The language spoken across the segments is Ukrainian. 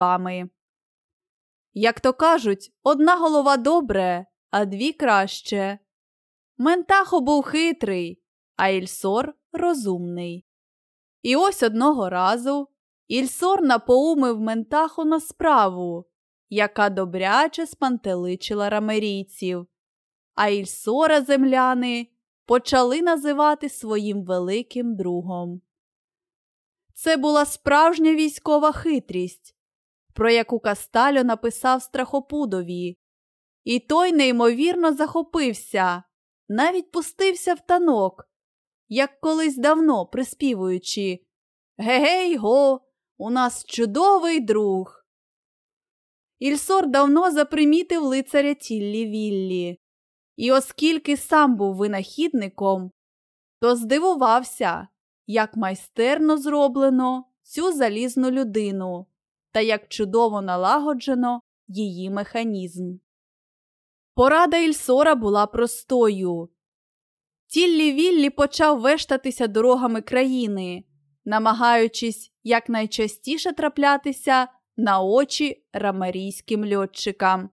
головами. Як то кажуть, одна голова добре, а дві краще. Ментахо був хитрий, а Ільсор розумний. І ось одного разу Ільсор напоумив Ментаху на справу, яка добряче спантеличила рамерійців, а Ільсора земляни почали називати своїм великим другом. Це була справжня військова хитрість, про яку Кастальо написав страхопудові, і той неймовірно захопився, навіть пустився в танок, як колись давно приспівуючи Гегей го, у нас чудовий друг. Ільсор давно запримітив лицаря Тіллі Віллі, і оскільки сам був винахідником, то здивувався, як майстерно зроблено цю залізну людину та як чудово налагоджено її механізм. Порада Ільсора була простою. Тіллі Віллі почав вештатися дорогами країни, намагаючись якнайчастіше траплятися на очі рамарійським льотчикам.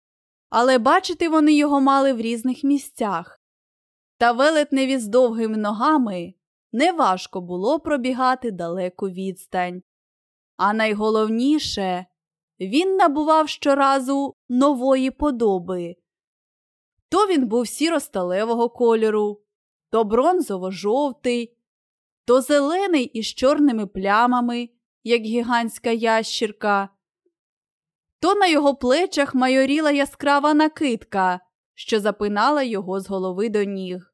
Але бачити вони його мали в різних місцях. Та велетневі з довгими ногами неважко було пробігати далеку відстань. А найголовніше, він набував щоразу нової подоби. То він був сіро-сталевого кольору, то бронзово-жовтий, то зелений із чорними плямами, як гігантська ящірка, то на його плечах майоріла яскрава накидка, що запинала його з голови до ніг.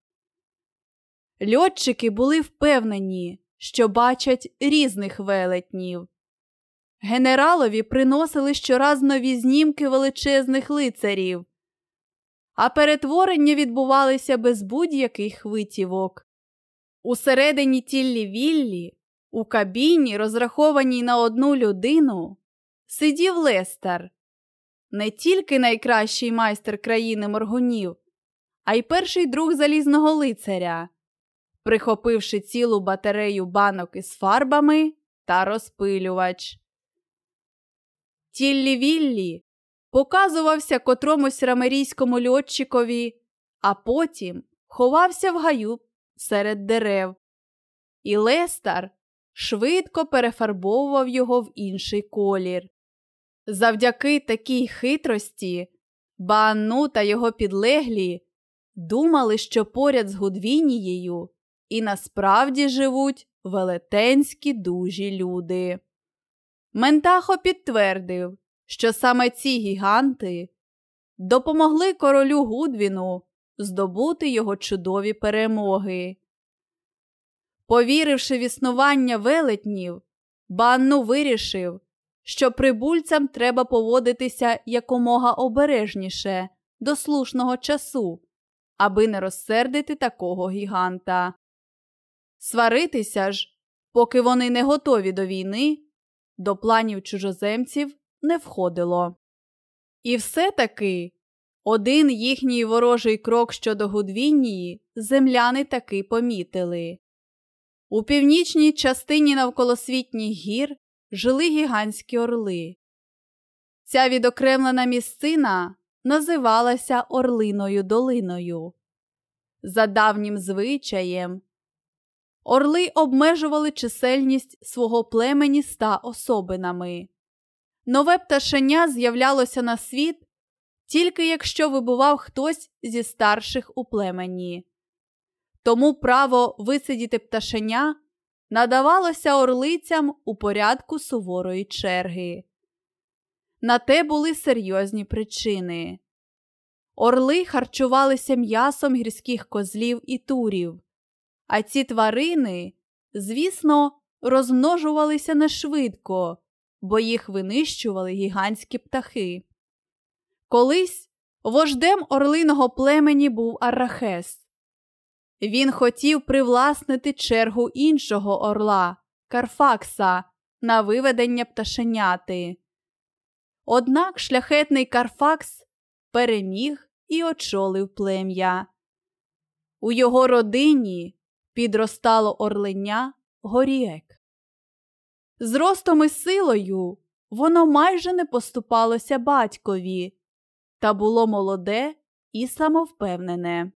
Льотчики були впевнені, що бачать різних велетнів. Генералові приносили щораз нові знімки величезних лицарів, а перетворення відбувалися без будь-яких витівок. Усередині тіллі Віллі, у кабіні, розрахованій на одну людину, сидів Лестер, не тільки найкращий майстер країни моргунів, а й перший друг залізного лицаря, прихопивши цілу батарею банок із фарбами та розпилювач. Тіллі Віллі показувався котромусь рамерійському льотчикові, а потім ховався в гаю серед дерев. І Лестар швидко перефарбовував його в інший колір. Завдяки такій хитрості Баану та його підлеглі думали, що поряд з Гудвінією і насправді живуть велетенські дужі люди. Ментахо підтвердив, що саме ці гіганти допомогли королю Гудвіну здобути його чудові перемоги. Повіривши в існування велетнів, Банну вирішив, що прибульцям треба поводитися якомога обережніше до слушного часу, аби не розсердити такого гіганта. Сваритися ж, поки вони не готові до війни, до планів чужоземців не входило. І все таки один їхній ворожий крок щодо Гудвінії земляни таки помітили. У північній частині навколосвітніх гір жили гігантські орли. Ця відокремлена місцина називалася Орлиною долиною. За давнім звичаєм, орли обмежували чисельність свого племені ста особинами. Нове пташеня з'являлося на світ тільки якщо вибував хтось зі старших у племені. Тому право висидіти пташеня надавалося орлицям у порядку суворої черги. На те були серйозні причини. Орли харчувалися м'ясом гірських козлів і турів, а ці тварини, звісно, розмножувалися нешвидко, бо їх винищували гігантські птахи. Колись вождем орлиного племені був Аррахес. Він хотів привласнити чергу іншого орла Карфакса на виведення пташеняти. Однак шляхетний Карфакс переміг і очолив плем'я. У його родині підростало орленя горіек. З ростом і силою воно майже не поступалося батькові, та було молоде і самовпевнене.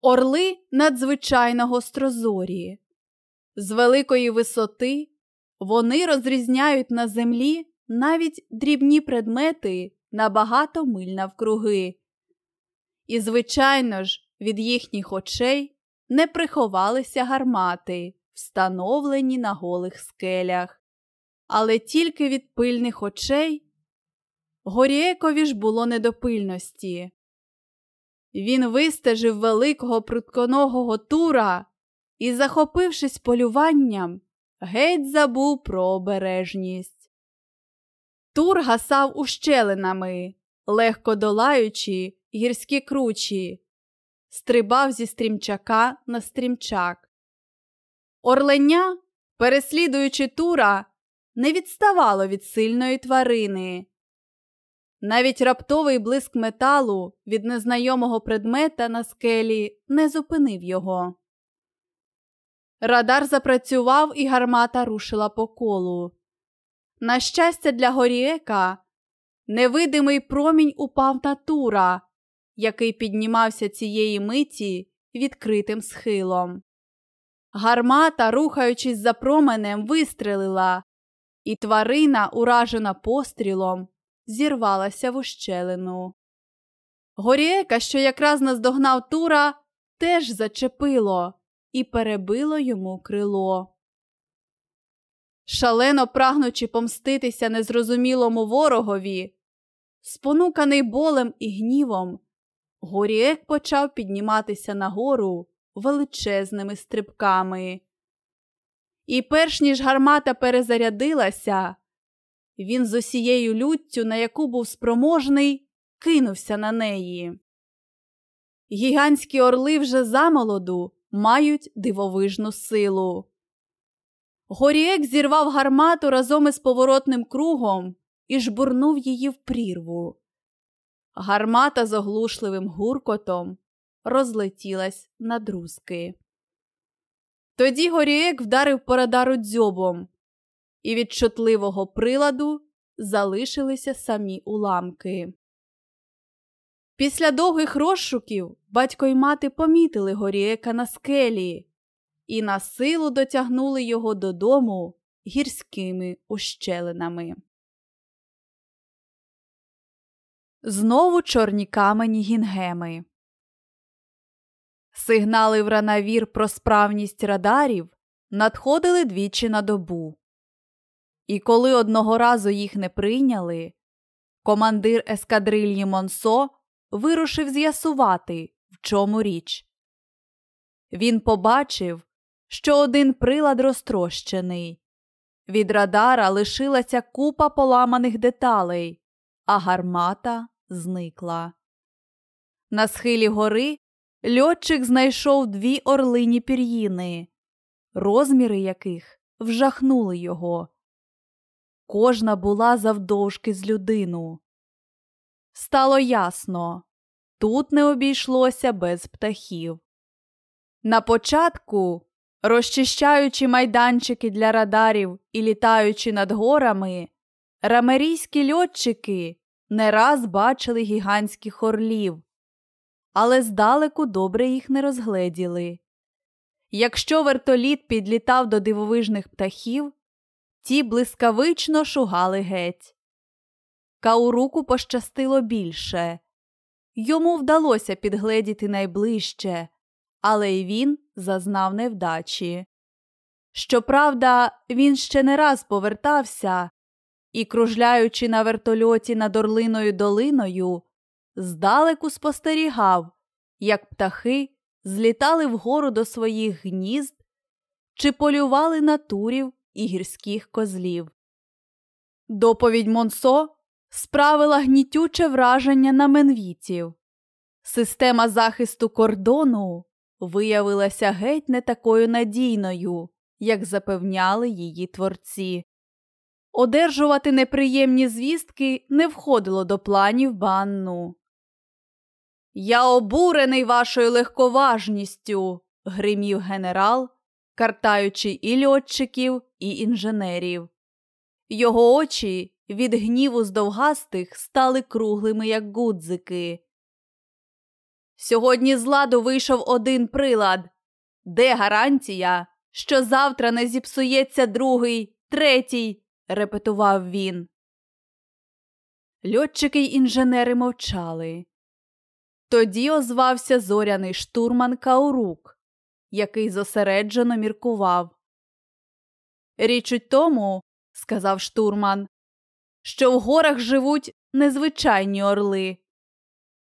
Орли надзвичайно гострозорі. З великої висоти вони розрізняють на землі навіть дрібні предмети на багато миль навкруги. І, звичайно ж, від їхніх очей не приховалися гармати, встановлені на голих скелях. Але тільки від пильних очей Горієкові ж було недопильності. Він вистежив великого прутконогого тура і, захопившись полюванням, геть забув про обережність. Тур гасав ущелинами, легко долаючи гірські кручі, стрибав зі стрімчака на стрімчак. Орлення, переслідуючи тура, не відставало від сильної тварини. Навіть раптовий блиск металу від незнайомого предмета на скелі не зупинив його. Радар запрацював і гармата рушила по колу. На щастя, для Горієка, невидимий промінь упав на тура, який піднімався цієї миті відкритим схилом. Гармата, рухаючись за променем, вистрелила, і тварина, уражена пострілом, зірвалася в ущелину. Горієка, що якраз наздогнав тура, теж зачепило і перебило йому крило. Шалено прагнучи помститися незрозумілому ворогові, спонуканий болем і гнівом, Горіек почав підніматися нагору величезними стрибками. І перш ніж гармата перезарядилася, він з усією люттю, на яку був спроможний, кинувся на неї. Гігантські орли вже замолоду мають дивовижну силу. Горієк зірвав гармату разом із поворотним кругом і жбурнув її в прірву. Гармата з оглушливим гуркотом розлетілась на друзки. Тоді Горієк вдарив по радару дзьобом, і від чутливого приладу залишилися самі уламки. Після довгих розшуків батько й мати помітили Горієка на скелі і на силу дотягнули його додому гірськими ущелинами. Знову чорні камені гінгеми. Сигнали в ранавір про справність радарів надходили двічі на добу. І коли одного разу їх не прийняли, командир ескадрильї Монсо вирушив з'ясувати, в чому річ. Він побачив, що один прилад розтрощений. Від радара лишилася купа поламаних деталей, а гармата зникла. На схилі гори льотчик знайшов дві орлині пір'їни, розміри яких вжахнули його. Кожна була завдовжки з людину. Стало ясно тут не обійшлося без птахів. На початку, розчищаючи майданчики для радарів і літаючи над горами, рамерійські льотчики не раз бачили гігантських орлів, але здалеку добре їх не розгледіли. Якщо вертоліт підлітав до дивовижних птахів, ті блискавично шугали геть. Кауруку пощастило більше. Йому вдалося підгледіти найближче, але й він зазнав невдачі. Щоправда, він ще не раз повертався і, кружляючи на вертольоті над Орлиною долиною, здалеку спостерігав, як птахи злітали вгору до своїх гнізд чи полювали на турів і гірських козлів. Доповідь Монсо справила гнітюче враження на менвітів. Система захисту кордону виявилася геть не такою надійною, як запевняли її творці. Одержувати неприємні звістки не входило до планів банну. Я обурений вашою легковажністю, гримів генерал, картаючи і льотчиків, і інженерів. Його очі від гніву з довгастих стали круглими, як гудзики. Сьогодні з ладу вийшов один прилад. Де гарантія, що завтра не зіпсується другий, третій? Репетував він. Льотчики й інженери мовчали. Тоді озвався зоряний штурман Каурук, який зосереджено міркував. Річ у тому, сказав штурман, що в горах живуть незвичайні орли.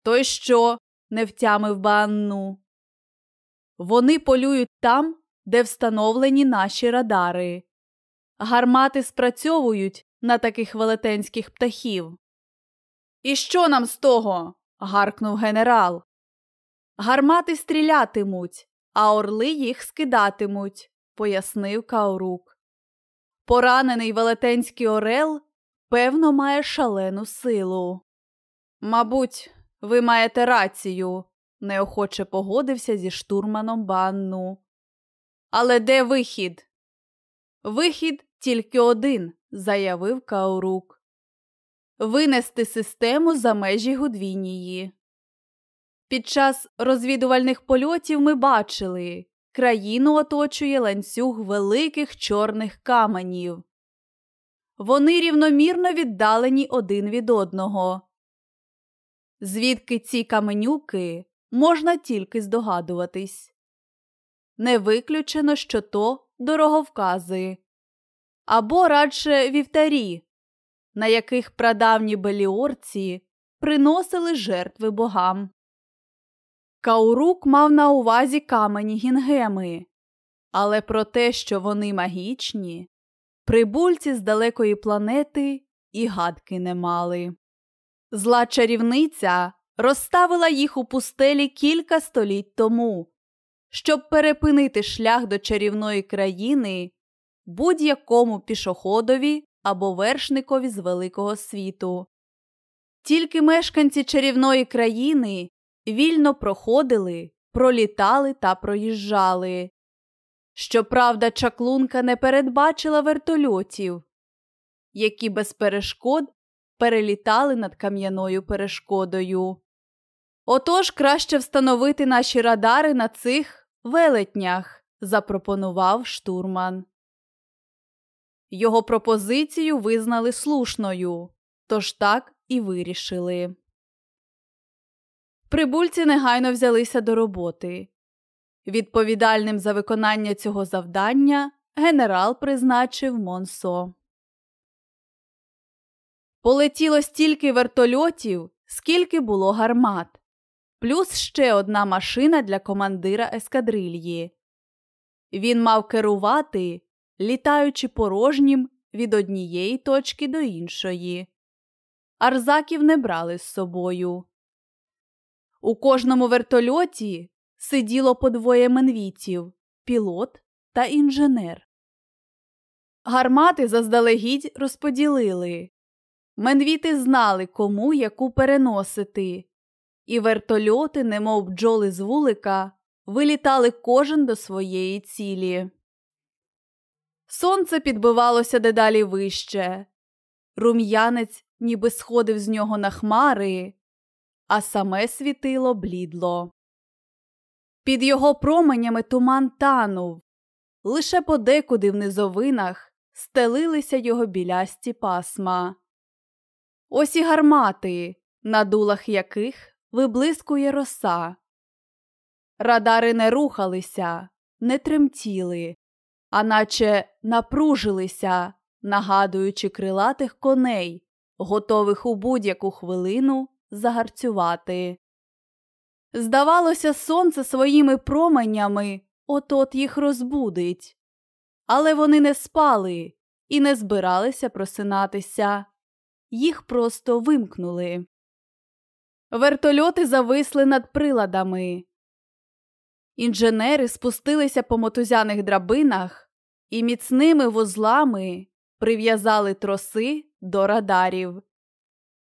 То й що? не втямив Банну. Вони полюють там, де встановлені наші радари. Гармати спрацьовують на таких велетенських птахів. І що нам з того? гаркнув генерал. Гармати стрілятимуть, а орли їх скидатимуть, пояснив Каурук. Поранений велетенський орел, певно, має шалену силу. Мабуть, ви маєте рацію, неохоче погодився зі штурманом банну. Але де вихід? Вихід тільки один, заявив Каурук. Винести систему за межі Гудвінії. Під час розвідувальних польотів ми бачили, країну оточує ланцюг великих чорних каменів. Вони рівномірно віддалені один від одного. Звідки ці каменюки можна тільки здогадуватись. Не виключено, що то дороговкази або радше вівтарі, на яких прадавні беліорці приносили жертви богам. Каурук мав на увазі камені гінгеми, але про те, що вони магічні, прибульці з далекої планети і гадки не мали. Зла чарівниця розставила їх у пустелі кілька століть тому, щоб перепинити шлях до чарівної країни будь-якому пішоходові або вершникові з великого світу. Тільки мешканці чарівної країни вільно проходили, пролітали та проїжджали. Щоправда, чаклунка не передбачила вертольотів, які без перешкод перелітали над кам'яною перешкодою. Отож краще встановити наші радари на цих велетнях, запропонував штурман. Його пропозицію визнали слушною, тож так і вирішили. Прибульці негайно взялися до роботи. Відповідальним за виконання цього завдання генерал призначив Монсо. Полетіло стільки вертольотів, скільки було гармат, плюс ще одна машина для командира ескадрильї. Він мав керувати, літаючи порожнім від однієї точки до іншої. Арзаків не брали з собою. У кожному вертольоті сиділо по двоє менвітів пілот та інженер. Гармати заздалегідь розподілили. Менвіти знали, кому яку переносити, і вертольоти, немов бджоли з вулика, вилітали кожен до своєї цілі. Сонце підбивалося дедалі вище. Рум'янець ніби сходив з нього на хмари, а саме світило блідло. Під його променями туман танув, лише подекуди в низовинах стелилися його білясті пасма. Ось і гармати, на дулах яких виблискує роса. Радари не рухалися, не тремтіли, а наче напружилися, нагадуючи крилатих коней, готових у будь-яку хвилину загарцювати. Здавалося, сонце своїми променями от от їх розбудить, але вони не спали і не збиралися просинатися їх просто вимкнули. Вертольоти зависли над приладами. Інженери спустилися по мотузяних драбинах і міцними вузлами прив'язали троси до радарів.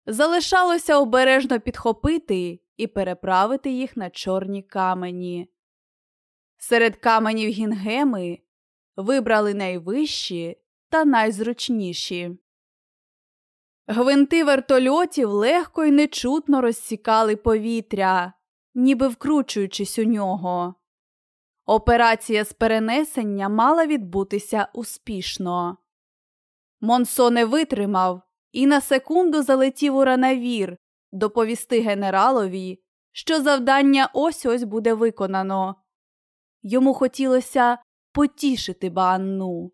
Залишалося обережно підхопити і переправити їх на чорні камені. Серед каменів гінгеми вибрали найвищі та найзручніші. Гвинти вертольотів легко й нечутно розсікали повітря, ніби вкручуючись у нього. Операція з перенесення мала відбутися успішно. Монсо не витримав і на секунду залетів у ранавір доповісти генералові, що завдання ось ось буде виконано. Йому хотілося потішити Банну.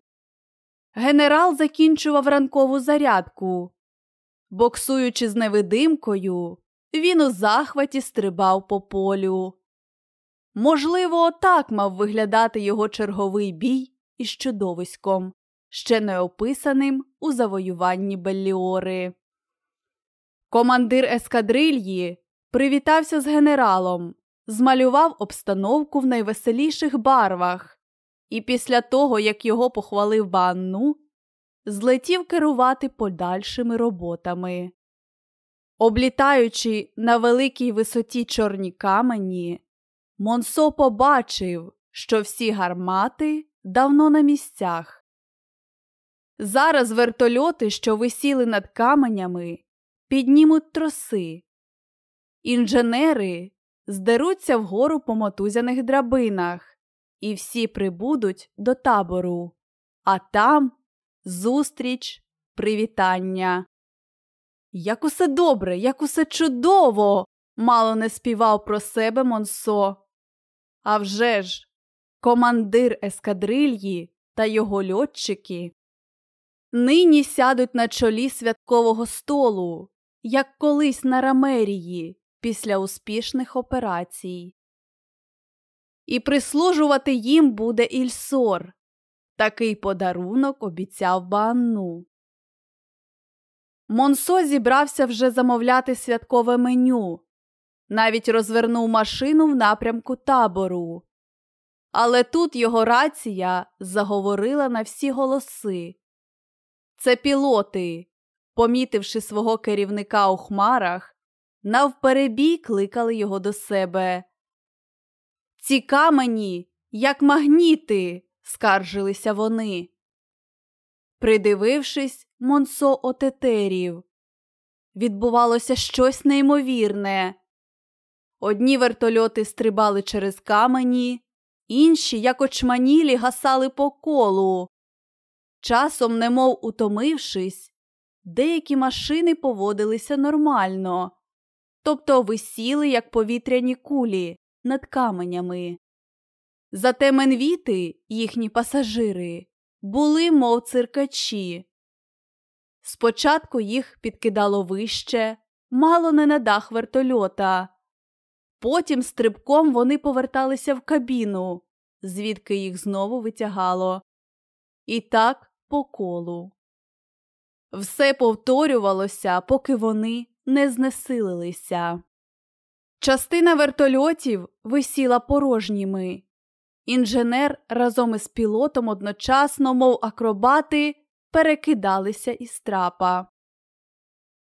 Генерал закінчував ранкову зарядку. Боксуючи з невидимкою, він у захваті стрибав по полю. Можливо, так мав виглядати його черговий бій із чудовиськом, ще не описаним у завоюванні Белліори. Командир ескадрильї привітався з генералом, змалював обстановку в найвеселіших барвах, і після того, як його похвалив Банну, злетів керувати подальшими роботами. Облітаючи на великій висоті чорні камені, Монсо побачив, що всі гармати давно на місцях. Зараз вертольоти, що висіли над каменями, піднімуть троси. Інженери здеруться вгору по мотузяних драбинах, і всі прибудуть до табору, а там зустріч, привітання. Як усе добре, як усе чудово! мало не співав про себе Монсо. А вже ж, командир ескадрильї та його льотчики нині сядуть на чолі святкового столу, як колись на рамерії після успішних операцій. І прислужувати їм буде Ільсор. Такий подарунок обіцяв Банну. Монсо зібрався вже замовляти святкове меню, навіть розвернув машину в напрямку табору. Але тут його рація заговорила на всі голоси. Це пілоти, помітивши свого керівника у хмарах, навперебій кликали його до себе. Ці камені, як магніти, скаржилися вони. Придивившись, Монсо отетерів. Відбувалося щось неймовірне. Одні вертольоти стрибали через камені, інші, як очманілі, гасали по колу. Часом, немов утомившись, деякі машини поводилися нормально, тобто висіли, як повітряні кулі, над каменями. Зате менвіти, їхні пасажири, були, мов циркачі. Спочатку їх підкидало вище, мало не на дах вертольота. Потім стрибком вони поверталися в кабіну, звідки їх знову витягало. І так по колу. Все повторювалося, поки вони не знесилилися. Частина вертольотів висіла порожніми. Інженер разом із пілотом одночасно, мов акробати, перекидалися із трапа.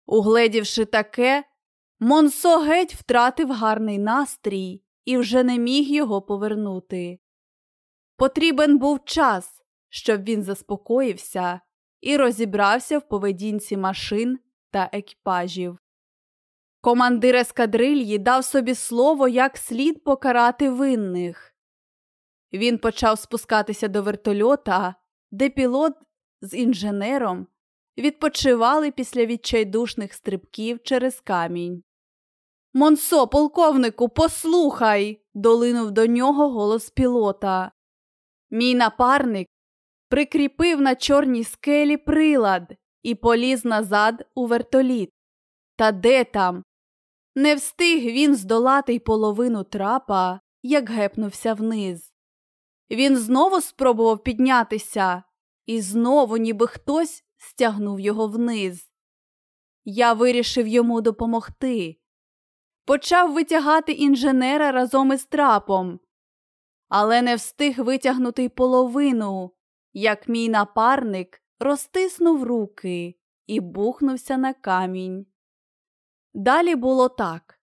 Угледівши таке, Монсо геть втратив гарний настрій і вже не міг його повернути. Потрібен був час, щоб він заспокоївся і розібрався в поведінці машин та екіпажів. Командир ескадрильї дав собі слово, як слід покарати винних. Він почав спускатися до вертольота, де пілот з інженером відпочивали після відчайдушних стрибків через камінь. Монсо, полковнику, послухай, долинув до нього голос пілота. Мій напарник прикріпив на чорній скелі прилад і поліз назад у вертоліт. Та де там? Не встиг він здолати й половину трапа, як гепнувся вниз. Він знову спробував піднятися, і знову, ніби хтось стягнув його вниз. Я вирішив йому допомогти. Почав витягати інженера разом із трапом, але не встиг витягнути й половину, як мій напарник розтиснув руки і бухнувся на камінь. Далі було так.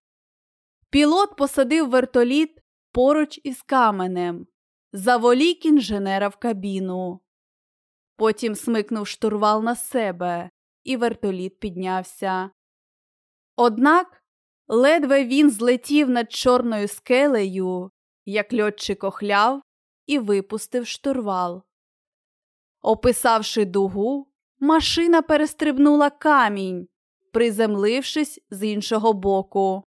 Пілот посадив вертоліт поруч із каменем, заволік інженера в кабіну. Потім смикнув штурвал на себе, і вертоліт піднявся. Однак ледве він злетів над чорною скелею, як льотчик охляв і випустив штурвал. Описавши дугу, машина перестрибнула камінь, приземлившись з іншого боку.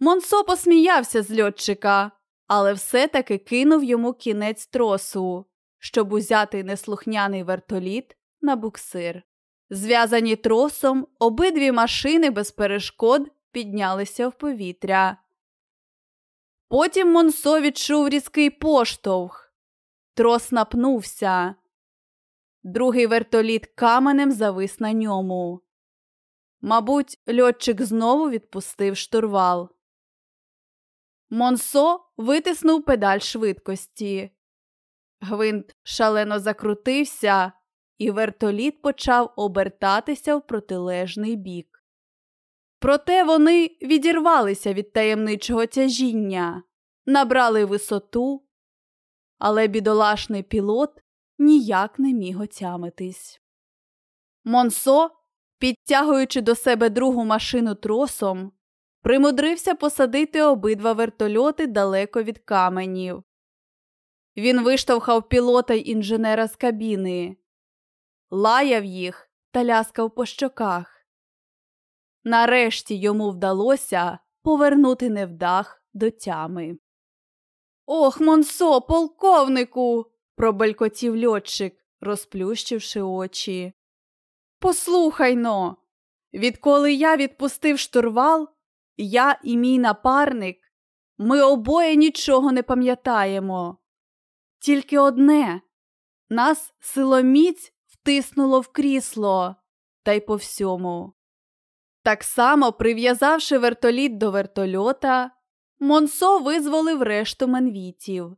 Монсо посміявся з льотчика, але все-таки кинув йому кінець тросу, щоб узяти неслухняний вертоліт на буксир. Зв'язані тросом, обидві машини без перешкод піднялися в повітря. Потім Монсо відчув різкий поштовх. Трос напнувся. Другий вертоліт каменем завис на ньому. Мабуть, льотчик знову відпустив штурвал. Монсо витиснув педаль швидкості. Гвинт шалено закрутився, і вертоліт почав обертатися в протилежний бік. Проте вони відірвалися від таємничого тяжіння, набрали висоту, але бідолашний пілот ніяк не міг отямитись. Монсо, підтягуючи до себе другу машину тросом, примудрився посадити обидва вертольоти далеко від каменів. Він виштовхав пілота й інженера з кабіни, лаяв їх та ляскав по щоках. Нарешті йому вдалося повернути невдах до тями. Ох, Монсо, полковнику. пробелькотів льотчик, розплющивши очі. Послухай но, відколи я відпустив штурвал, я і мій напарник, ми обоє нічого не пам'ятаємо. Тільки одне нас силоміць втиснуло в крісло, та й по всьому. Так само, прив'язавши вертоліт до вертольота, Монсо визволив решту менвітів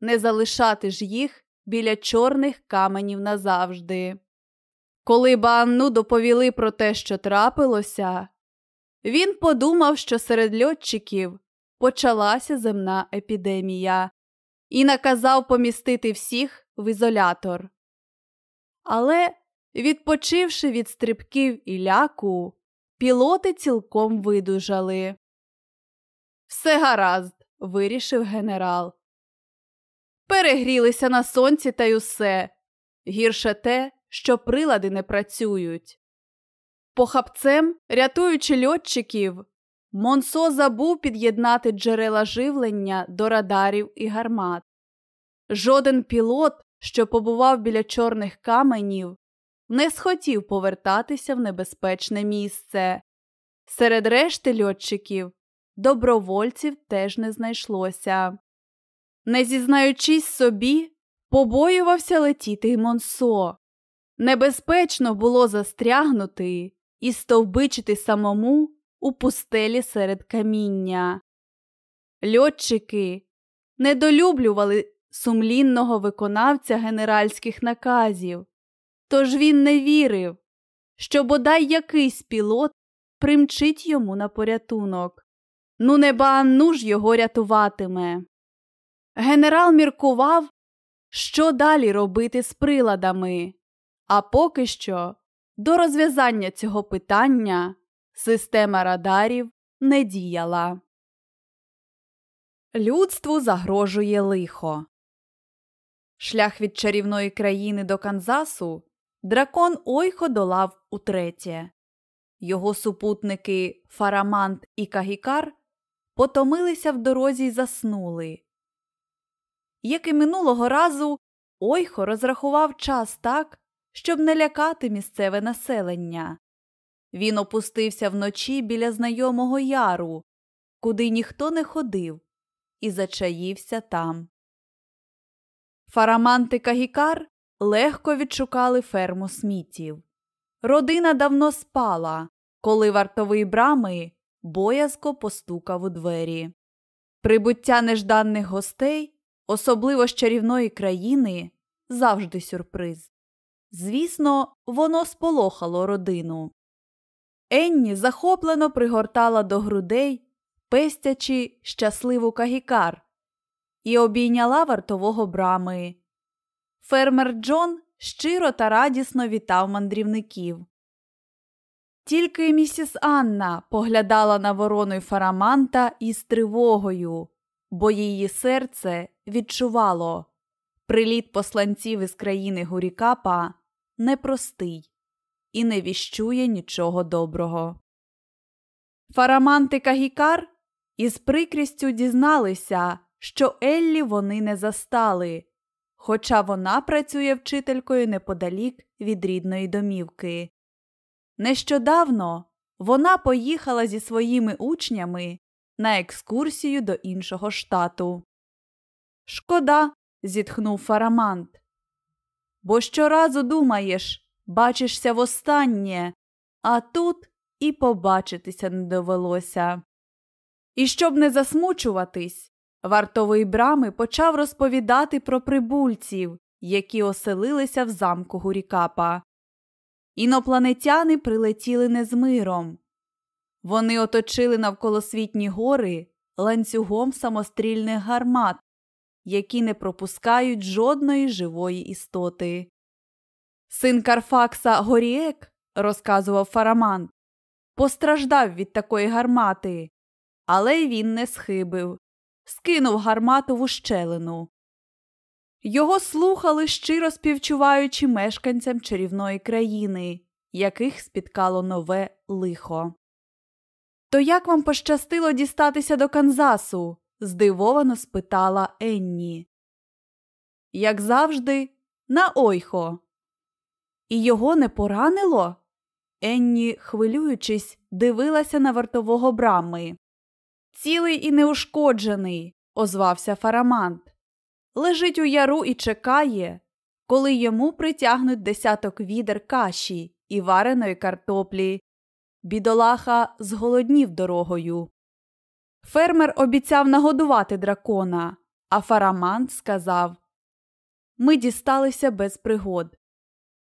не залишати ж їх біля чорних каменів назавжди. Коли Банну доповіли про те, що трапилося, він подумав, що серед льотчиків почалася земна епідемія і наказав помістити всіх в ізолятор. Але, відпочивши від стрибків і ляку, пілоти цілком видужали. Все гаразд, вирішив генерал. Перегрілися на сонці та й усе. Гірше те, що прилади не працюють. Похапцем, рятуючи льотчиків, Монсо забув під'єднати джерела живлення до радарів і гармат. Жоден пілот, що побував біля чорних каменів, не схотів повертатися в небезпечне місце. Серед решти льотчиків добровольців теж не знайшлося. Не зізнаючись собі, побоювався летіти й Монсо. Небезпечно було застрягнути і стовбичити самому у пустелі серед каміння. Льотчики недолюблювали сумлінного виконавця генеральських наказів, тож він не вірив, що бодай якийсь пілот примчить йому на порятунок. Ну, неба ну ж його рятуватиме. Генерал міркував, що далі робити з приладами, а поки що до розв'язання цього питання система радарів не діяла. Людству загрожує лихо. Шлях від чарівної країни до Канзасу дракон Ойхо долав утретє. Його супутники Фарамант і Кагікар потомилися в дорозі й заснули. Як і минулого разу, Ойхо розрахував час так, щоб не лякати місцеве населення. Він опустився вночі біля знайомого яру, куди ніхто не ходив, і зачаївся там. Фараманти Кагікар легко відшукали ферму смітів. Родина давно спала, коли вартовий брами боязко постукав у двері. Прибуття нежданих гостей, особливо з чарівної країни, завжди сюрприз. Звісно, воно сполохало родину. Енні захоплено пригортала до грудей, пестячи щасливу кагікар, і обійняла вартового брами. Фермер Джон щиро та радісно вітав мандрівників. Тільки місіс Анна поглядала на ворону й фараманта із тривогою, бо її серце відчувало приліт посланців із країни Гурікапа непростий і не віщує нічого доброго. Фарамант і Кагікар із прикрістю дізналися, що Еллі вони не застали, хоча вона працює вчителькою неподалік від рідної домівки. Нещодавно вона поїхала зі своїми учнями на екскурсію до іншого штату. Шкода, зітхнув Фарамант. Бо щоразу думаєш, бачишся востаннє, а тут і побачитися не довелося. І щоб не засмучуватись, вартовий брами почав розповідати про прибульців, які оселилися в замку Гурікапа. Інопланетяни прилетіли не з миром. Вони оточили навколосвітні гори ланцюгом самострільних гармат, які не пропускають жодної живої істоти. Син Карфакса Горіек, розказував Фарамант, постраждав від такої гармати, але й він не схибив, скинув гармату в ущелину. Його слухали, щиро співчуваючи мешканцям чарівної країни, яких спіткало нове лихо. То як вам пощастило дістатися до Канзасу? здивовано спитала Енні. Як завжди, на ойхо. І його не поранило? Енні, хвилюючись, дивилася на вартового брами. Цілий і неушкоджений, озвався Фарамант лежить у яру і чекає, коли йому притягнуть десяток відер каші і вареної картоплі. Бідолаха зголоднів дорогою. Фермер обіцяв нагодувати дракона, а фарамант сказав Ми дісталися без пригод.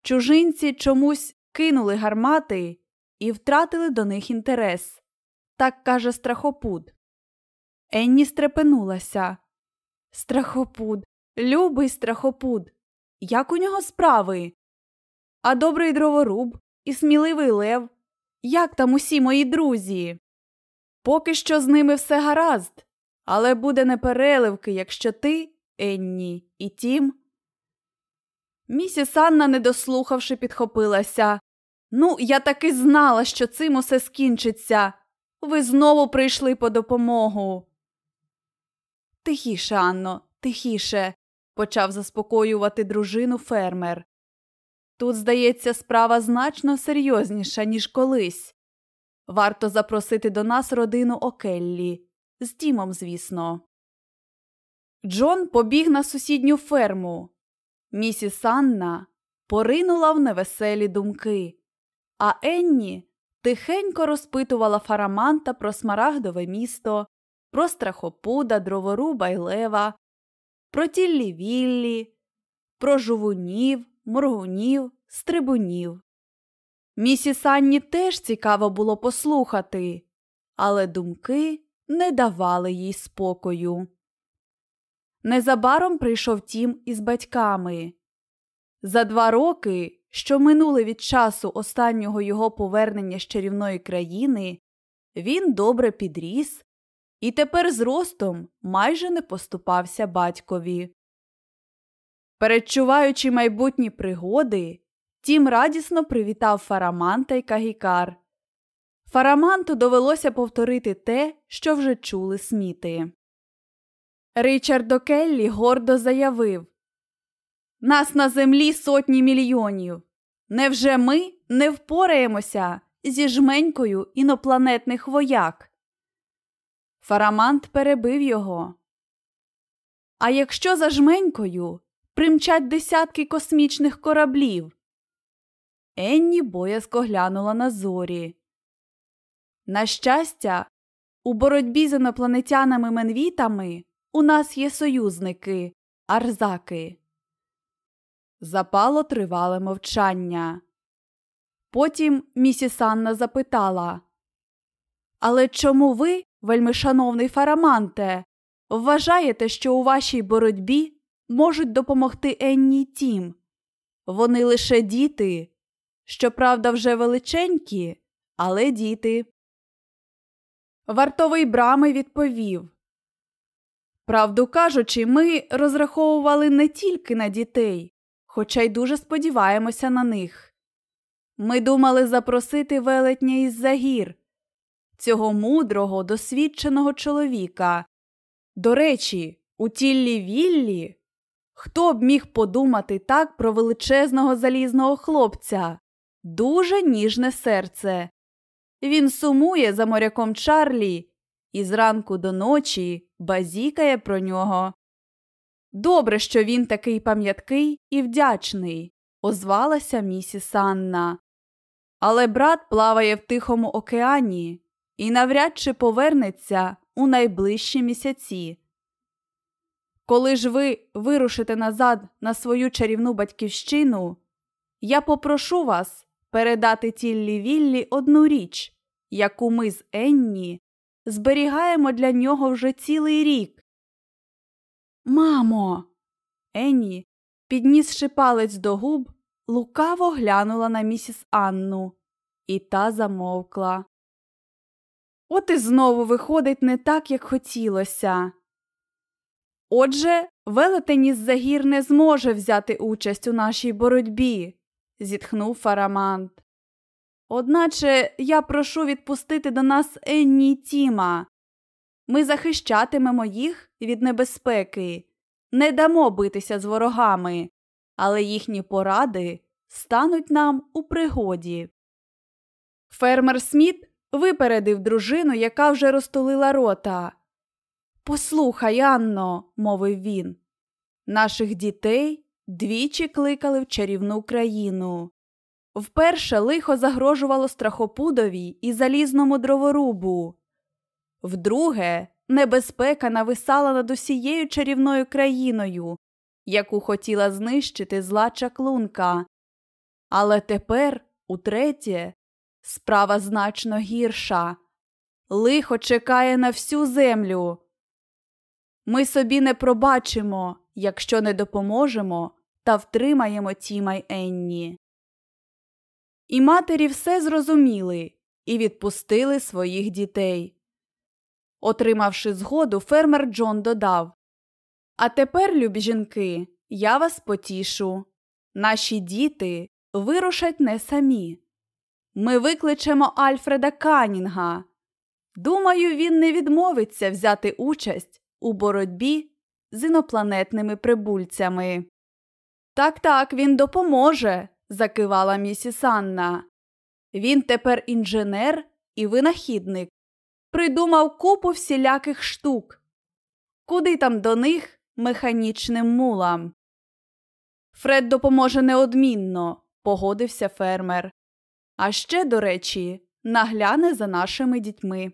Чужинці чомусь кинули гармати і втратили до них інтерес. Так каже страхопуд. Енні стрепенулася. Страхопуд, любий страхопуд. Як у нього справи? А добрий дроворуб і сміливий лев. Як там усі мої друзі? Поки що з ними все гаразд, але буде непереливки, якщо ти, Енні, і тім. Місіс Анна, не дослухавши, підхопилася. Ну, я таки знала, що цим усе скінчиться. Ви знову прийшли по допомогу. Тихіше, Анно, тихіше, почав заспокоювати дружину фермер. Тут, здається, справа значно серйозніша, ніж колись. Варто запросити до нас родину Океллі. З Тімом, звісно. Джон побіг на сусідню ферму. Місіс Анна поринула в невеселі думки, а Енні тихенько розпитувала фараманта про смарагдове місто, про страхопуда, дроворуба й лева, про тіллі віллі, про жувунів, моргунів, стрибунів. Місіс Анні теж цікаво було послухати, але думки не давали їй спокою. Незабаром прийшов тім із батьками. За два роки, що минули від часу останнього його повернення з чарівної країни, він добре підріс і тепер з ростом майже не поступався батькові. Передчуваючи майбутні пригоди, тім радісно привітав Фараманта й Кагікар. Фараманту довелося повторити те, що вже чули сміти. Ричард Океллі гордо заявив Нас на землі сотні мільйонів. Невже ми не впораємося зі жменькою інопланетних вояк? Фарамант перебив його. А якщо за жменькою примчать десятки космічних кораблів? Енні боязко глянула на зорі. На щастя, у боротьбі з інопланетянами менвітами у нас є союзники, арзаки. Запало тривале мовчання. Потім місіс Анна запитала Але чому ви вельмишановний Фараманте, вважаєте, що у вашій боротьбі можуть допомогти Енні Тім? Вони лише діти, щоправда, вже величенькі, але діти. Вартовий брами відповів Правду кажучи, ми розраховували не тільки на дітей, хоча й дуже сподіваємося на них. Ми думали запросити велетня із загір, цього мудрого, досвідченого чоловіка. До речі, у тіллі Віллі хто б міг подумати так про величезного залізного хлопця? Дуже ніжне серце. Він сумує за моряком Чарлі і зранку до ночі базікає про нього. Добре, що він такий пам'яткий і вдячний, озвалася місіс Анна. Але брат плаває в Тихому океані і навряд чи повернеться у найближчі місяці. Коли ж ви вирушите назад на свою чарівну батьківщину, я попрошу вас передати тіллі Віллі одну річ, яку ми з Енні зберігаємо для нього вже цілий рік. Мамо. Енні, піднісши палець до губ, лукаво глянула на місіс Анну, і та замовкла. От і знову виходить не так, як хотілося. Отже, велетень із загір не зможе взяти участь у нашій боротьбі, зітхнув Фарамант. Одначе я прошу відпустити до нас Енні Тіма. Ми захищатимемо їх від небезпеки, не дамо битися з ворогами, але їхні поради стануть нам у пригоді. Фермер Сміт випередив дружину, яка вже розтулила рота. Послухай, Анно, мовив він, наших дітей двічі кликали в чарівну країну. Вперше лихо загрожувало страхопудові і залізному дроворубу. Вдруге, небезпека нависала над усією чарівною країною, яку хотіла знищити зла чаклунка. Але тепер, утретє, справа значно гірша. Лихо чекає на всю землю. Ми собі не пробачимо, якщо не допоможемо та втримаємо Тіма й Енні. І матері все зрозуміли і відпустили своїх дітей. Отримавши згоду, фермер Джон додав А тепер, любі жінки, я вас потішу. Наші діти вирушать не самі. Ми викличемо Альфреда Канінга. Думаю, він не відмовиться взяти участь у боротьбі з інопланетними прибульцями. Так, так, він допоможе, закивала місіс Анна. Він тепер інженер і винахідник. Придумав купу всіляких штук. Куди там до них механічним мулам? Фред допоможе неодмінно, погодився фермер. А ще, до речі, нагляне за нашими дітьми.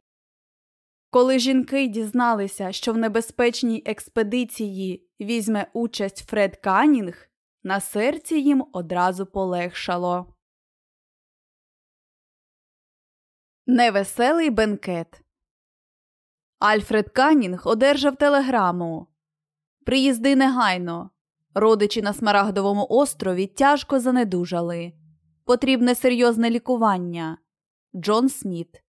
Коли жінки дізналися, що в небезпечній експедиції візьме участь Фред Канінг, на серці їм одразу полегшало. Невеселий бенкет. Альфред Канінг одержав телеграму. Приїзди негайно. Родичі на Смарагдовому острові тяжко занедужали. Потрібне серйозне лікування. Джон Сміт.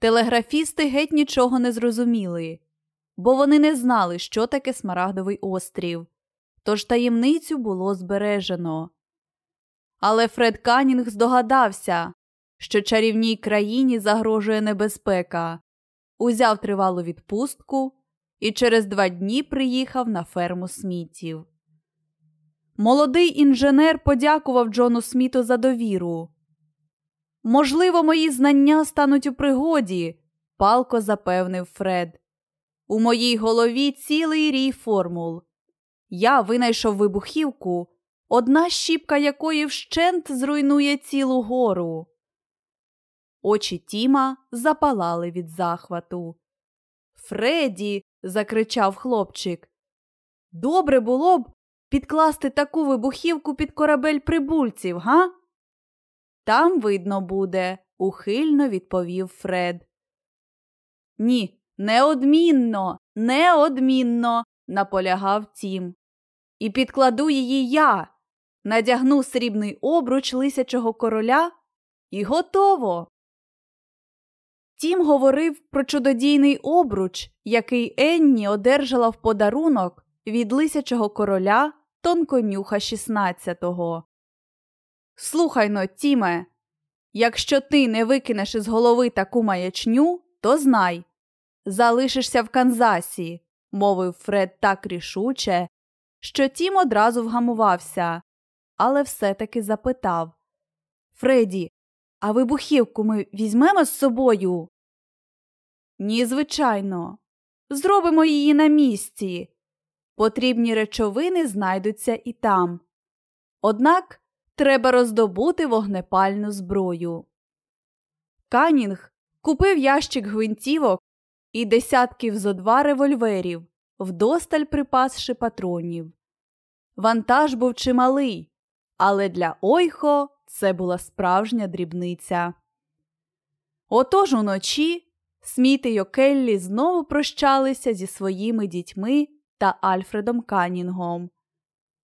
Телеграфісти геть нічого не зрозуміли, бо вони не знали, що таке Смарагдовий острів, тож таємницю було збережено. Але Фред Канінг здогадався, що чарівній країні загрожує небезпека, узяв тривалу відпустку і через два дні приїхав на ферму смітів. Молодий інженер подякував Джону Сміту за довіру. Можливо, мої знання стануть у пригоді, палко запевнив Фред. У моїй голові цілий рій формул. Я винайшов вибухівку, одна щіпка якої вщент зруйнує цілу гору. Очі Тіма запалали від захвату. Фредді, закричав хлопчик. Добре було б підкласти таку вибухівку під корабель прибульців, га? Там видно буде, ухильно відповів Фред. Ні, неодмінно, неодмінно, наполягав Тім. І підкладу її я. надягнув срібний обруч лисячого короля і готово. Тім говорив про чудодійний обруч, який Енні одержала в подарунок від лисячого короля Тонконюха 16-го. Слухай но, Тіме, якщо ти не викинеш із голови таку маячню, то знай залишишся в Канзасі, мовив Фред так рішуче, що Тім одразу вгамувався, але все-таки запитав Фредді, а вибухівку ми візьмемо з собою? Ні, звичайно. Зробимо її на місці. Потрібні речовини знайдуться і там. Однак треба роздобути вогнепальну зброю. Канінг купив ящик гвинтівок і десятків зо два револьверів, вдосталь припасши патронів. Вантаж був чималий, але для Ойхо це була справжня дрібниця. Отож уночі Сміт і Океллі знову прощалися зі своїми дітьми та Альфредом Канінгом.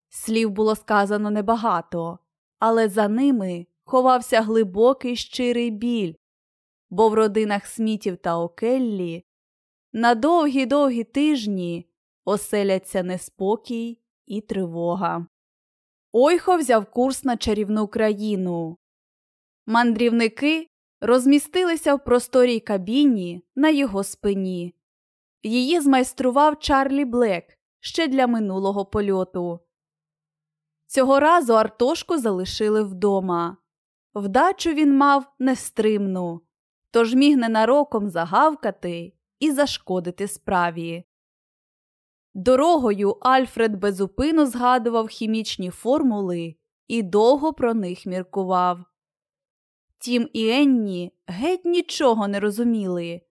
Слів було сказано небагато, але за ними ховався глибокий щирий біль, бо в родинах Смітів та Океллі на довгі довгі тижні оселяться неспокій і тривога. Ойхо взяв курс на чарівну країну. Мандрівники розмістилися в просторій кабіні на його спині. Її змайстрував Чарлі Блек ще для минулого польоту. Цього разу Артошку залишили вдома. Вдачу він мав нестримну, тож міг ненароком загавкати і зашкодити справі. Дорогою Альфред безупину згадував хімічні формули і довго про них міркував. Тім і Енні геть нічого не розуміли.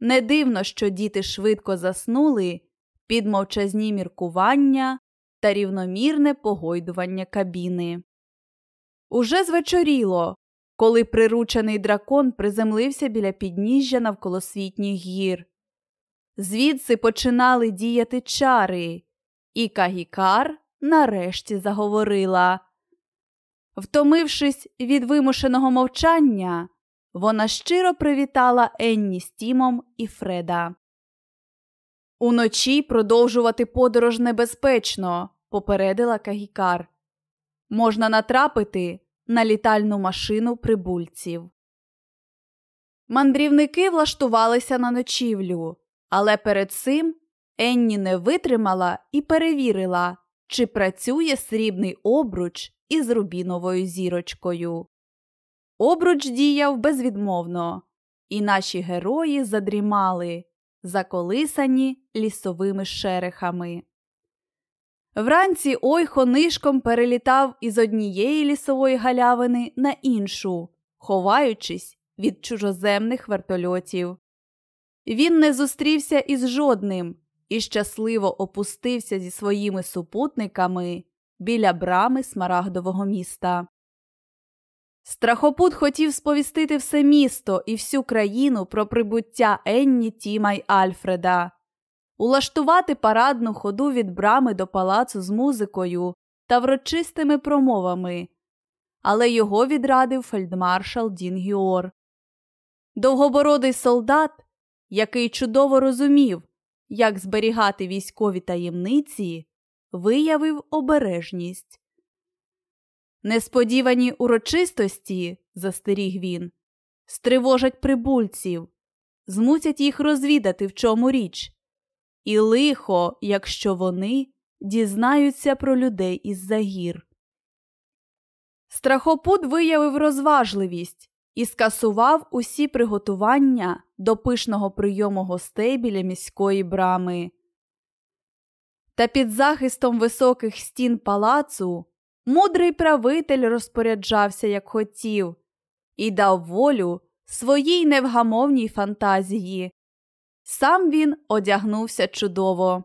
Не дивно, що діти швидко заснули під мовчазні міркування та рівномірне погойдування кабіни. Уже звечоріло, коли приручений дракон приземлився біля підніжжя навколосвітніх гір. Звідси починали діяти чари, і Кагікар нарешті заговорила. Втомившись від вимушеного мовчання, вона щиро привітала Енні з Тімом і Фреда. Уночі продовжувати подорож небезпечно, попередила Кагікар. Можна натрапити на літальну машину прибульців. Мандрівники влаштувалися на ночівлю, але перед цим Енні не витримала і перевірила, чи працює срібний обруч із рубіновою зірочкою. Обруч діяв безвідмовно, і наші герої задрімали, заколисані лісовими шерехами. Вранці Ойхо нишком перелітав із однієї лісової галявини на іншу, ховаючись від чужоземних вертольотів. Він не зустрівся із жодним і щасливо опустився зі своїми супутниками біля брами смарагдового міста. Страхопут хотів сповістити все місто і всю країну про прибуття Енні Тіма й Альфреда, улаштувати парадну ходу від брами до палацу з музикою та врочистими промовами, але його відрадив фельдмаршал Дін Гіор. Довгобородий солдат, який чудово розумів, як зберігати військові таємниці, виявив обережність. Несподівані урочистості, застеріг він, стривожать прибульців, змусять їх розвідати, в чому річ, і лихо, якщо вони дізнаються про людей із загір. Страхопут виявив розважливість і скасував усі приготування до пишного прийому гостей біля міської брами. Та під захистом високих стін палацу мудрий правитель розпоряджався, як хотів, і дав волю своїй невгамовній фантазії. Сам він одягнувся чудово.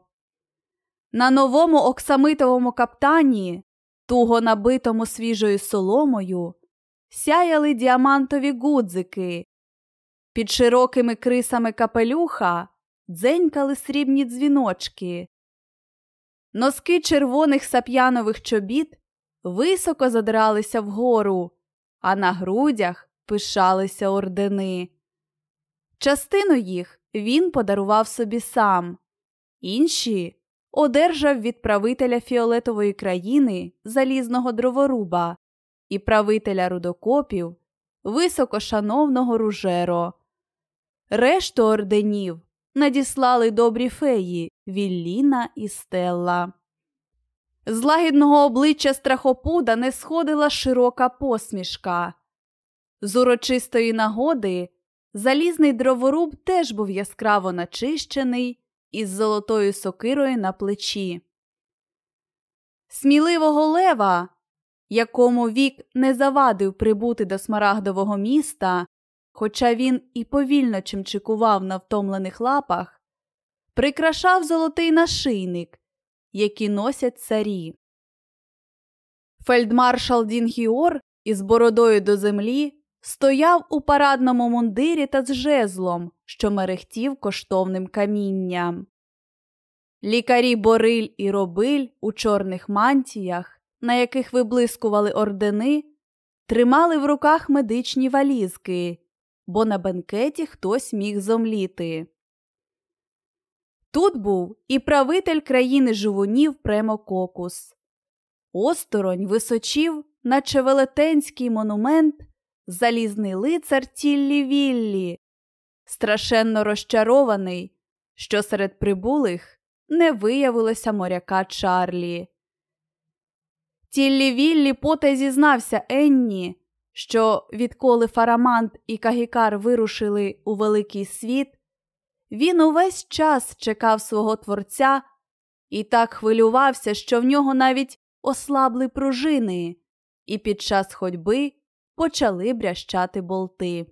На новому оксамитовому каптані, туго набитому свіжою соломою, сяяли діамантові гудзики. Під широкими крисами капелюха дзенькали срібні дзвіночки. Носки червоних сап'янових чобіт високо задралися вгору, а на грудях пишалися ордени. Частину їх він подарував собі сам, інші одержав від правителя фіолетової країни залізного дроворуба і правителя рудокопів високошановного ружеро. Решту орденів надіслали добрі феї Вілліна і Стелла. З лагідного обличчя страхопуда не сходила широка посмішка. З урочистої нагоди залізний дроворуб теж був яскраво начищений із золотою сокирою на плечі. Сміливого лева, якому вік не завадив прибути до смарагдового міста, хоча він і повільно чимчикував на втомлених лапах, прикрашав золотий нашийник, який носять царі. Фельдмаршал Дінгіор із бородою до землі стояв у парадному мундирі та з жезлом, що мерехтів коштовним камінням. Лікарі Бориль і Робиль у чорних мантіях, на яких виблискували ордени, тримали в руках медичні валізки, бо на бенкеті хтось міг зомліти. Тут був і правитель країни живунів Премококус. Осторонь височів, наче велетенський монумент, залізний лицар Тіллі Віллі, страшенно розчарований, що серед прибулих не виявилося моряка Чарлі. Тіллі Віллі потай зізнався Енні, що відколи Фарамант і Кагікар вирушили у великий світ, він увесь час чекав свого творця і так хвилювався, що в нього навіть ослабли пружини, і під час ходьби почали брящати болти.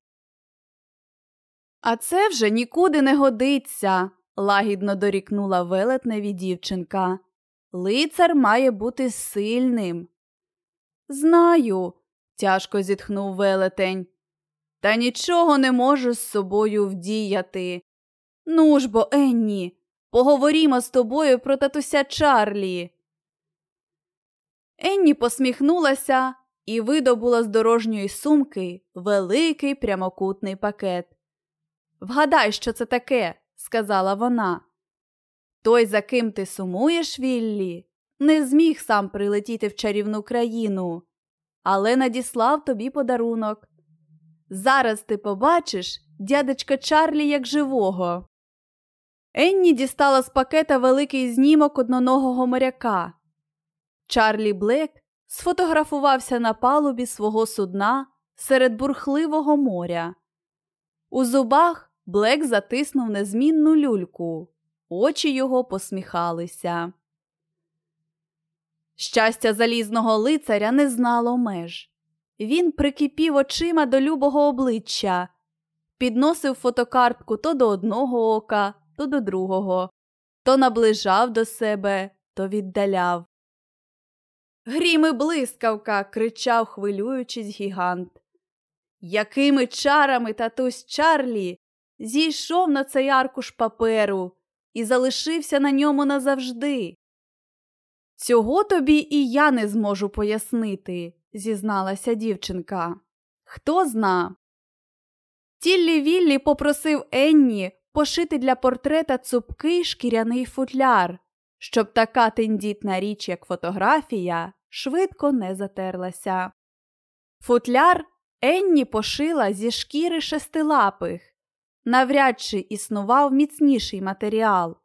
А це вже нікуди не годиться, лагідно дорікнула велетневі дівчинка. Лицар має бути сильним. Знаю, тяжко зітхнув велетень. Та нічого не можу з собою вдіяти. Ну ж бо, Енні, поговорімо з тобою про татуся Чарлі. Енні посміхнулася і видобула з дорожньої сумки великий прямокутний пакет. Вгадай, що це таке, сказала вона. Той, за ким ти сумуєш, Віллі, не зміг сам прилетіти в чарівну країну, але надіслав тобі подарунок. Зараз ти побачиш дядечка Чарлі як живого. Енні дістала з пакета великий знімок одноногого моряка. Чарлі Блек сфотографувався на палубі свого судна серед бурхливого моря. У зубах Блек затиснув незмінну люльку, очі його посміхалися. Щастя залізного лицаря не знало меж. Він прикипів очима до любого обличчя, підносив фотокартку то до одного ока, то до другого, то наближав до себе, то віддаляв. Грім і блискавка, кричав, хвилюючись, гігант. Якими чарами татусь Чарлі зійшов на цей аркуш паперу і залишився на ньому назавжди. Цього тобі і я не зможу пояснити, зізналася дівчинка. Хто зна? Тіллі Віллі попросив Енні пошити для портрета цупкий шкіряний футляр, щоб така тендітна річ, як фотографія, швидко не затерлася. Футляр Енні пошила зі шкіри шестилапих, навряд чи існував міцніший матеріал.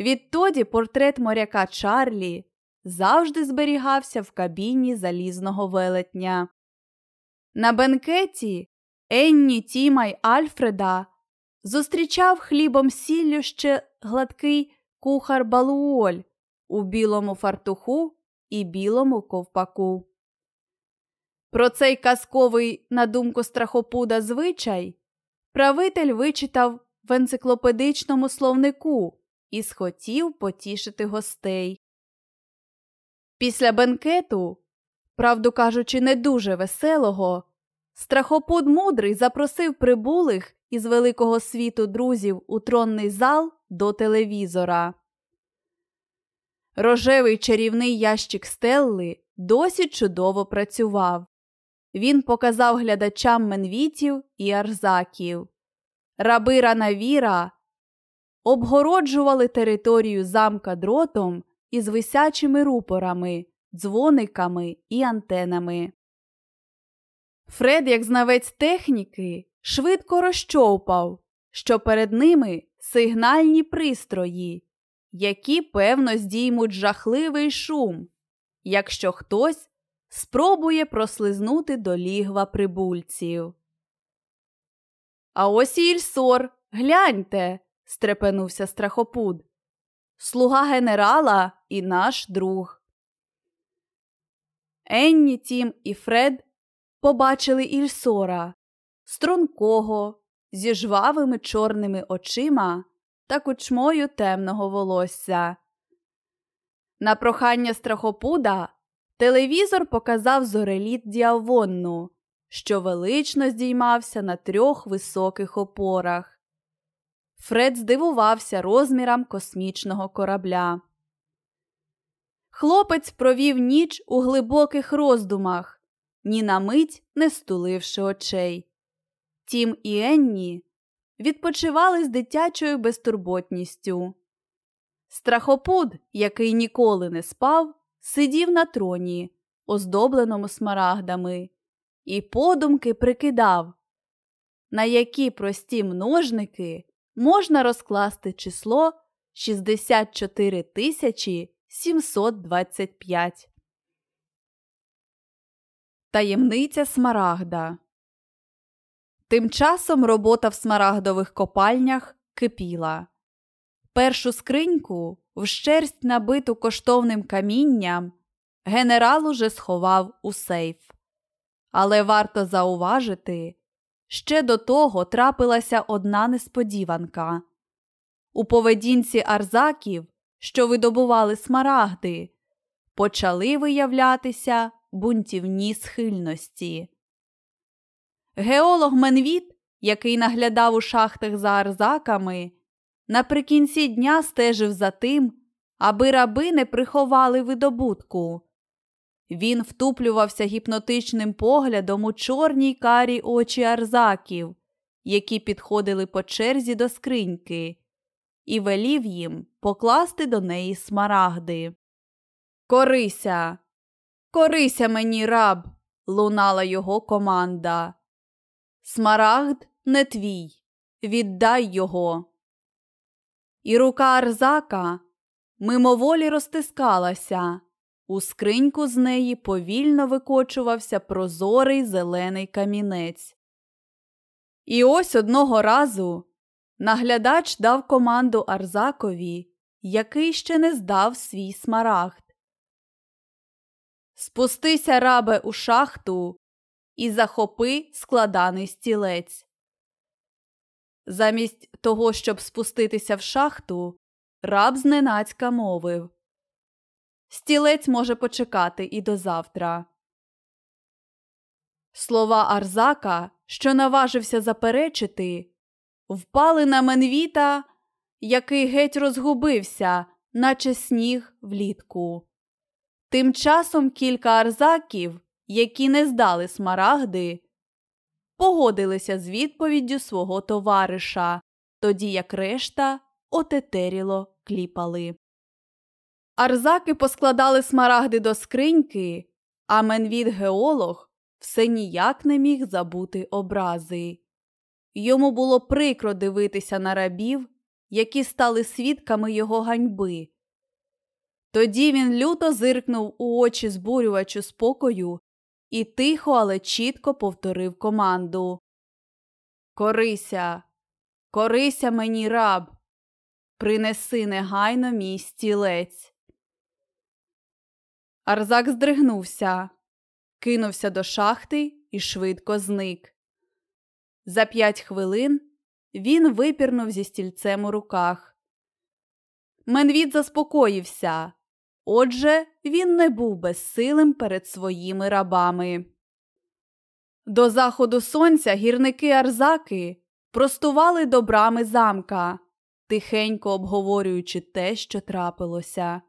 Відтоді портрет моряка Чарлі завжди зберігався в кабіні залізного велетня. На бенкеті Енні, Тіма й Альфреда зустрічав хлібом сіллю ще гладкий кухар Балуоль у білому фартуху і білому ковпаку. Про цей казковий, на думку страхопуда, звичай правитель вичитав в енциклопедичному словнику і схотів потішити гостей. Після бенкету, правду кажучи, не дуже веселого, страхопуд мудрий запросив прибулих із великого світу друзів у тронний зал до телевізора. Рожевий чарівний ящик Стелли досі чудово працював. Він показав глядачам менвітів і арзаків. Раби Ранавіра обгороджували територію замка дротом із висячими рупорами, дзвониками і антенами. Фред, як знавець техніки, швидко розчовпав, що перед ними сигнальні пристрої, які, певно, здіймуть жахливий шум, якщо хтось спробує прослизнути до лігва прибульців. А ось і Ільсор, гляньте, стрепенувся страхопуд. Слуга генерала і наш друг. Енні, Тім і Фред побачили Ільсора, стрункого, зі жвавими чорними очима та кучмою темного волосся. На прохання страхопуда телевізор показав зореліт Діавонну, що велично здіймався на трьох високих опорах. Фред здивувався розмірам космічного корабля. Хлопець провів ніч у глибоких роздумах, ні на мить не стуливши очей. Тім і Енні відпочивали з дитячою безтурботністю. Страхопуд, який ніколи не спав, сидів на троні, оздобленому смарагдами, і подумки прикидав, на які прості множники можна розкласти число 64 725. Таємниця Смарагда Тим часом робота в смарагдових копальнях кипіла. Першу скриньку, вщерсть набиту коштовним камінням, генерал уже сховав у сейф. Але варто зауважити, ще до того трапилася одна несподіванка. У поведінці арзаків, що видобували смарагди, почали виявлятися бунтівні схильності. Геолог Менвіт, який наглядав у шахтах за арзаками, наприкінці дня стежив за тим, аби раби не приховали видобутку. Він втуплювався гіпнотичним поглядом у чорній карі очі арзаків, які підходили по черзі до скриньки, і велів їм покласти до неї смарагди. Корися, корися мені, раб, лунала його команда. Смарагд не твій, віддай його. І рука Арзака мимоволі розтискалася. У скриньку з неї повільно викочувався прозорий зелений камінець. І ось одного разу наглядач дав команду Арзакові, який ще не здав свій смарагд. Спустися, рабе, у шахту і захопи складаний стілець. Замість того, щоб спуститися в шахту, раб зненацька мовив Стілець може почекати і до завтра. Слова Арзака, що наважився заперечити, впали на Менвіта, який геть розгубився, наче сніг влітку. Тим часом кілька арзаків, які не здали смарагди, погодилися з відповіддю свого товариша, тоді як решта отетеріло кліпали. Арзаки поскладали смарагди до скриньки, а Менвід геолог все ніяк не міг забути образи. Йому було прикро дивитися на рабів, які стали свідками його ганьби. Тоді він люто зиркнув у очі збурювачу спокою і тихо, але чітко повторив команду. Корися, корися мені раб, принеси негайно мій стілець. Арзак здригнувся, кинувся до шахти і швидко зник. За п'ять хвилин він випірнув зі стільцем у руках. Менвід заспокоївся. Отже, він не був безсилим перед своїми рабами. До заходу сонця гірники Арзаки простували до брами замка, тихенько обговорюючи те, що трапилося.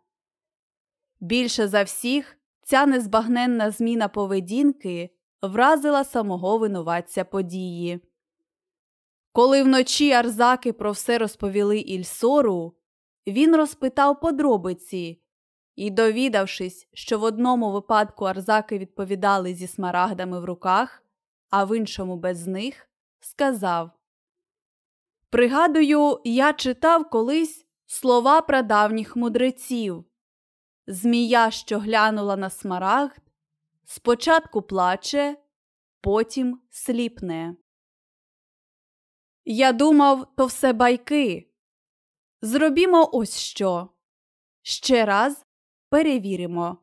Більше за всіх ця незбагненна зміна поведінки вразила самого винуватця події. Коли вночі Арзаки про все розповіли Ільсору, він розпитав подробиці і, довідавшись, що в одному випадку Арзаки відповідали зі смарагдами в руках, а в іншому без них, сказав Пригадую, я читав колись слова прадавніх мудреців. Змія, що глянула на смарагд, спочатку плаче, потім сліпне. Я думав, то все байки. Зробімо ось що. Ще раз перевіримо.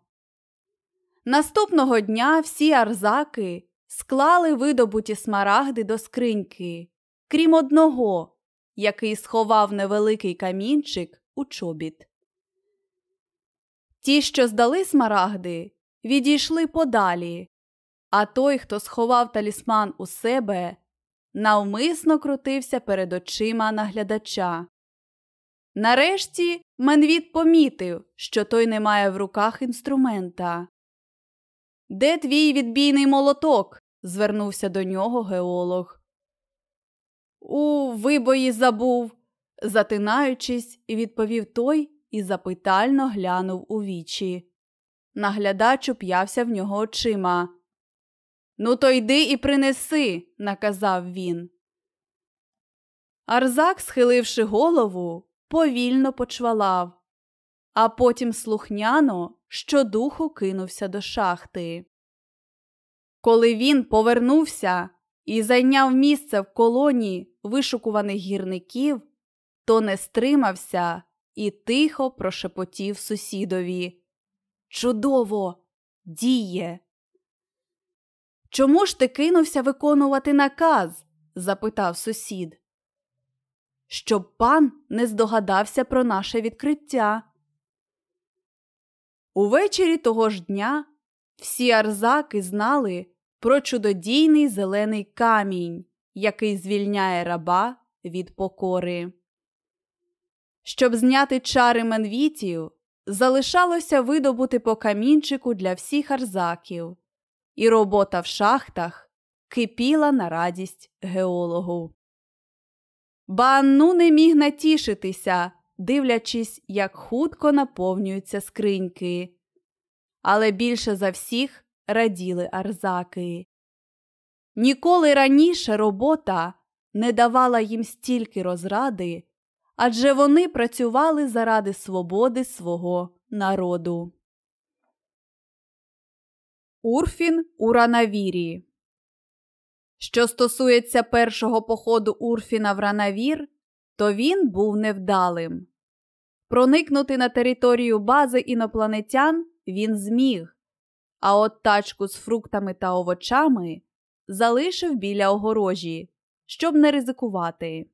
Наступного дня всі арзаки склали видобуті смарагди до скриньки, крім одного, який сховав невеликий камінчик у чобіт. Ті, що здали смарагди, відійшли подалі, а той, хто сховав талісман у себе, навмисно крутився перед очима наглядача. Нарешті Менвіт помітив, що той не має в руках інструмента. Де твій відбійний молоток? звернувся до нього геолог. У вибої забув, затинаючись, відповів той і запитально глянув у вічі. Наглядач уп'явся в нього очима. Ну, то йди і принеси, наказав він. Арзак, схиливши голову, повільно почвалав, а потім слухняно щодуху кинувся до шахти. Коли він повернувся і зайняв місце в колоні вишукуваних гірників, то не стримався і тихо прошепотів сусідові. Чудово, діє. Чому ж ти кинувся виконувати наказ? запитав сусід. Щоб пан не здогадався про наше відкриття. Увечері того ж дня всі арзаки знали про чудодійний зелений камінь, який звільняє раба від покори. Щоб зняти чари менвітів, залишалося видобути по камінчику для всіх арзаків, і робота в шахтах кипіла на радість геологу. Банну не міг натішитися, дивлячись, як хутко наповнюються скриньки. Але більше за всіх раділи арзаки. Ніколи раніше робота не давала їм стільки розради, адже вони працювали заради свободи свого народу. Урфін у Ранавірі Що стосується першого походу Урфіна в Ранавір, то він був невдалим. Проникнути на територію бази інопланетян він зміг, а от тачку з фруктами та овочами залишив біля огорожі, щоб не ризикувати.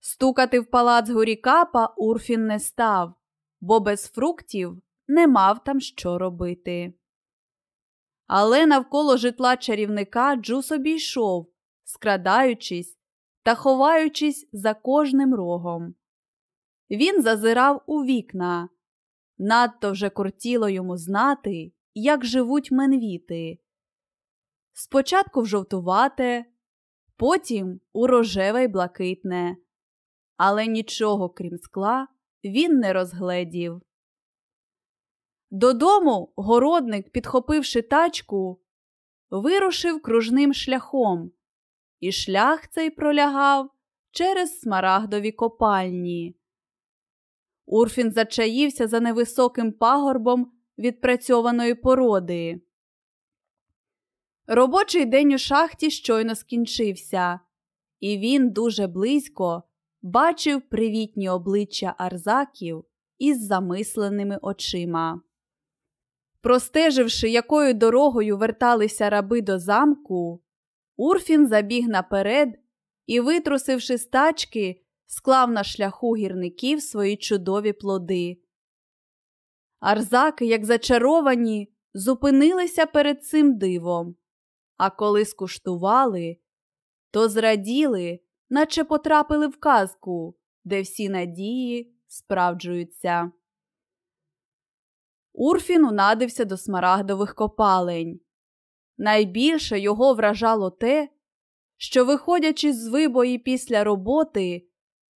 Стукати в палац горікапа Урфін не став, бо без фруктів не мав там що робити. Але навколо житла чарівника Джус обійшов, скрадаючись та ховаючись за кожним рогом. Він зазирав у вікна. Надто вже кортіло йому знати, як живуть менвіти. Спочатку в жовтувате, потім у рожеве й блакитне, але нічого, крім скла, він не розгледів. Додому городник, підхопивши тачку, вирушив кружним шляхом, і шлях цей пролягав через смарагдові копальні. Урфін зачаївся за невисоким пагорбом відпрацьованої породи. Робочий день у шахті щойно скінчився, і він дуже близько бачив привітні обличчя арзаків із замисленими очима. Простеживши, якою дорогою верталися раби до замку, Урфін забіг наперед і, витрусивши з тачки, склав на шляху гірників свої чудові плоди. Арзаки, як зачаровані, зупинилися перед цим дивом, а коли скуштували, то зраділи, наче потрапили в казку, де всі надії справджуються. Урфін унадився до смарагдових копалень. Найбільше його вражало те, що, виходячи з вибої після роботи,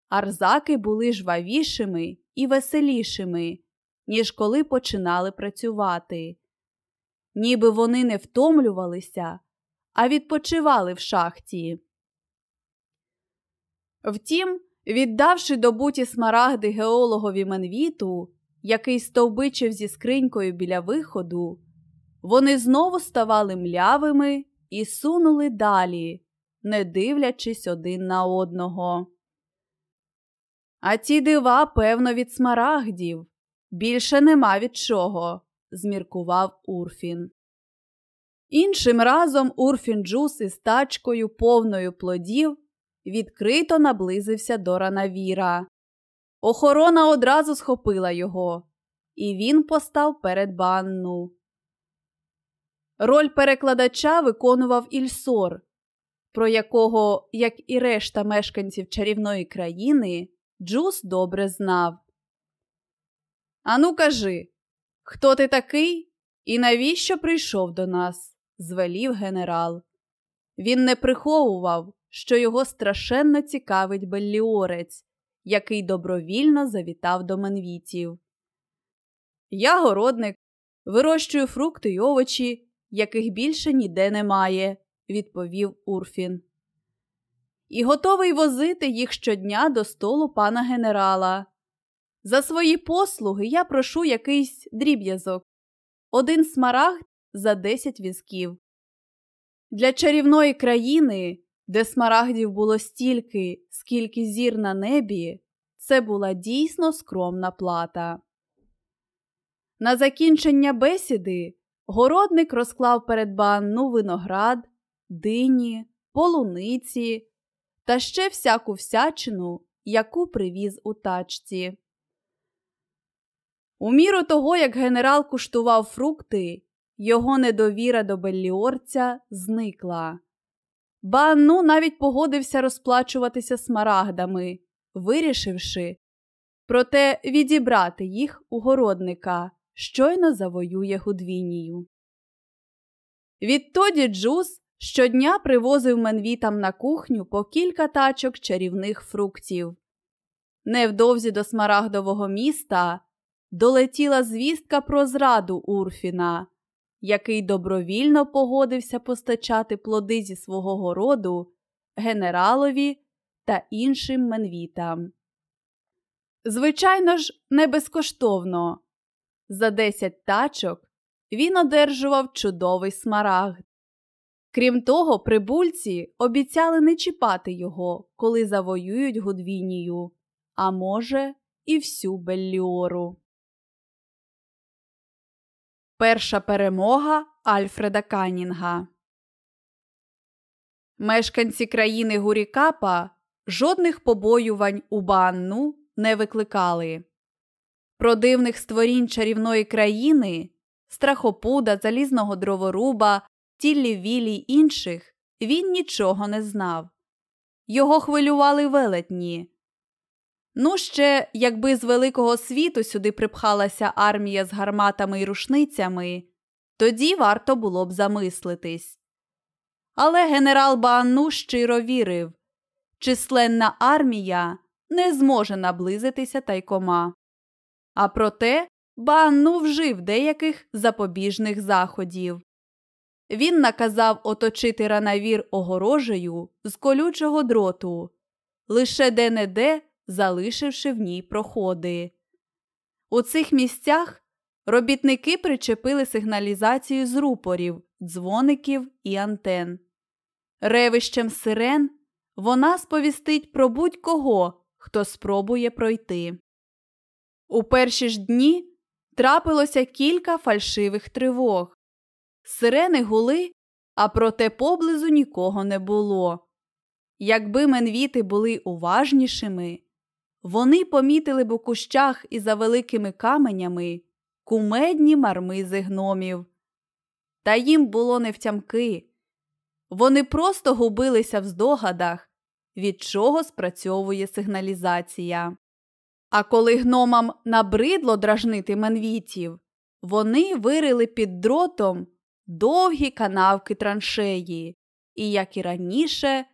арзаки були жвавішими і веселішими, ніж коли починали працювати. Ніби вони не втомлювалися, а відпочивали в шахті. Втім, віддавши добуті смарагди геологові Менвіту, який стовбичив зі скринькою біля виходу, вони знову ставали млявими і сунули далі, не дивлячись один на одного. А ті дива, певно, від смарагдів. Більше нема від чого, зміркував Урфін. Іншим разом Урфін Джус із тачкою, повною плодів, відкрито наблизився до ранавіра. Охорона одразу схопила його, і він постав перед банну. Роль перекладача виконував Ільсор, про якого, як і решта мешканців чарівної країни, Джус добре знав. Ану, кажи, хто ти такий і навіщо прийшов до нас? звелів генерал. Він не приховував, що його страшенно цікавить Белліорець, який добровільно завітав до менвітів. Я городник, вирощую фрукти й овочі, яких більше ніде немає, відповів Урфін. І готовий возити їх щодня до столу пана генерала. За свої послуги я прошу якийсь дріб'язок, один смарагд за десять візків. Для чарівної країни, де смарагдів було стільки, скільки зір на небі, це була дійсно скромна плата. На закінчення бесіди городник розклав перед банну виноград, дині, полуниці та ще всяку всячину, яку привіз у тачці. У міру того, як генерал куштував фрукти, його недовіра до Белліорця зникла. Банну навіть погодився розплачуватися смарагдами, вирішивши, проте відібрати їх у городника, щойно завоює Гудвінію. Відтоді Джус щодня привозив менвітам на кухню по кілька тачок чарівних фруктів. Невдовзі до смарагдового міста долетіла звістка про зраду Урфіна, який добровільно погодився постачати плоди зі свого городу генералові та іншим менвітам. Звичайно ж, не безкоштовно. За 10 тачок він одержував чудовий смарагд. Крім того, прибульці обіцяли не чіпати його, коли завоюють Гудвінію, а може, і всю Белліору. Перша перемога Альфреда Канінга. Мешканці країни Гурікапа жодних побоювань у банну не викликали. Про дивних створінь чарівної країни, страхопуда, залізного дроворуба, тіллі вілі інших він нічого не знав. Його хвилювали велетні. Ну, ще, якби з великого світу сюди припхалася армія з гарматами й рушницями, тоді варто було б замислитись. Але генерал Баану щиро вірив численна армія не зможе наблизитися тайкома. А проте Баану вжив деяких запобіжних заходів. Він наказав оточити ранавір огорожею з колючого дроту, лише де не де залишивши в ній проходи. У цих місцях робітники причепили сигналізацію з рупорів, дзвоників і антен. Ревищем сирен вона сповістить про будь-кого, хто спробує пройти. У перші ж дні трапилося кілька фальшивих тривог. Сирени гули, а проте поблизу нікого не було. Якби менвіти були уважнішими, вони помітили б у кущах і за великими каменями кумедні мармизи гномів. Та їм було невтямки. Вони просто губилися в здогадах, від чого спрацьовує сигналізація. А коли гномам набридло дражнити менвітів, вони вирили під дротом довгі канавки траншеї і, як і раніше,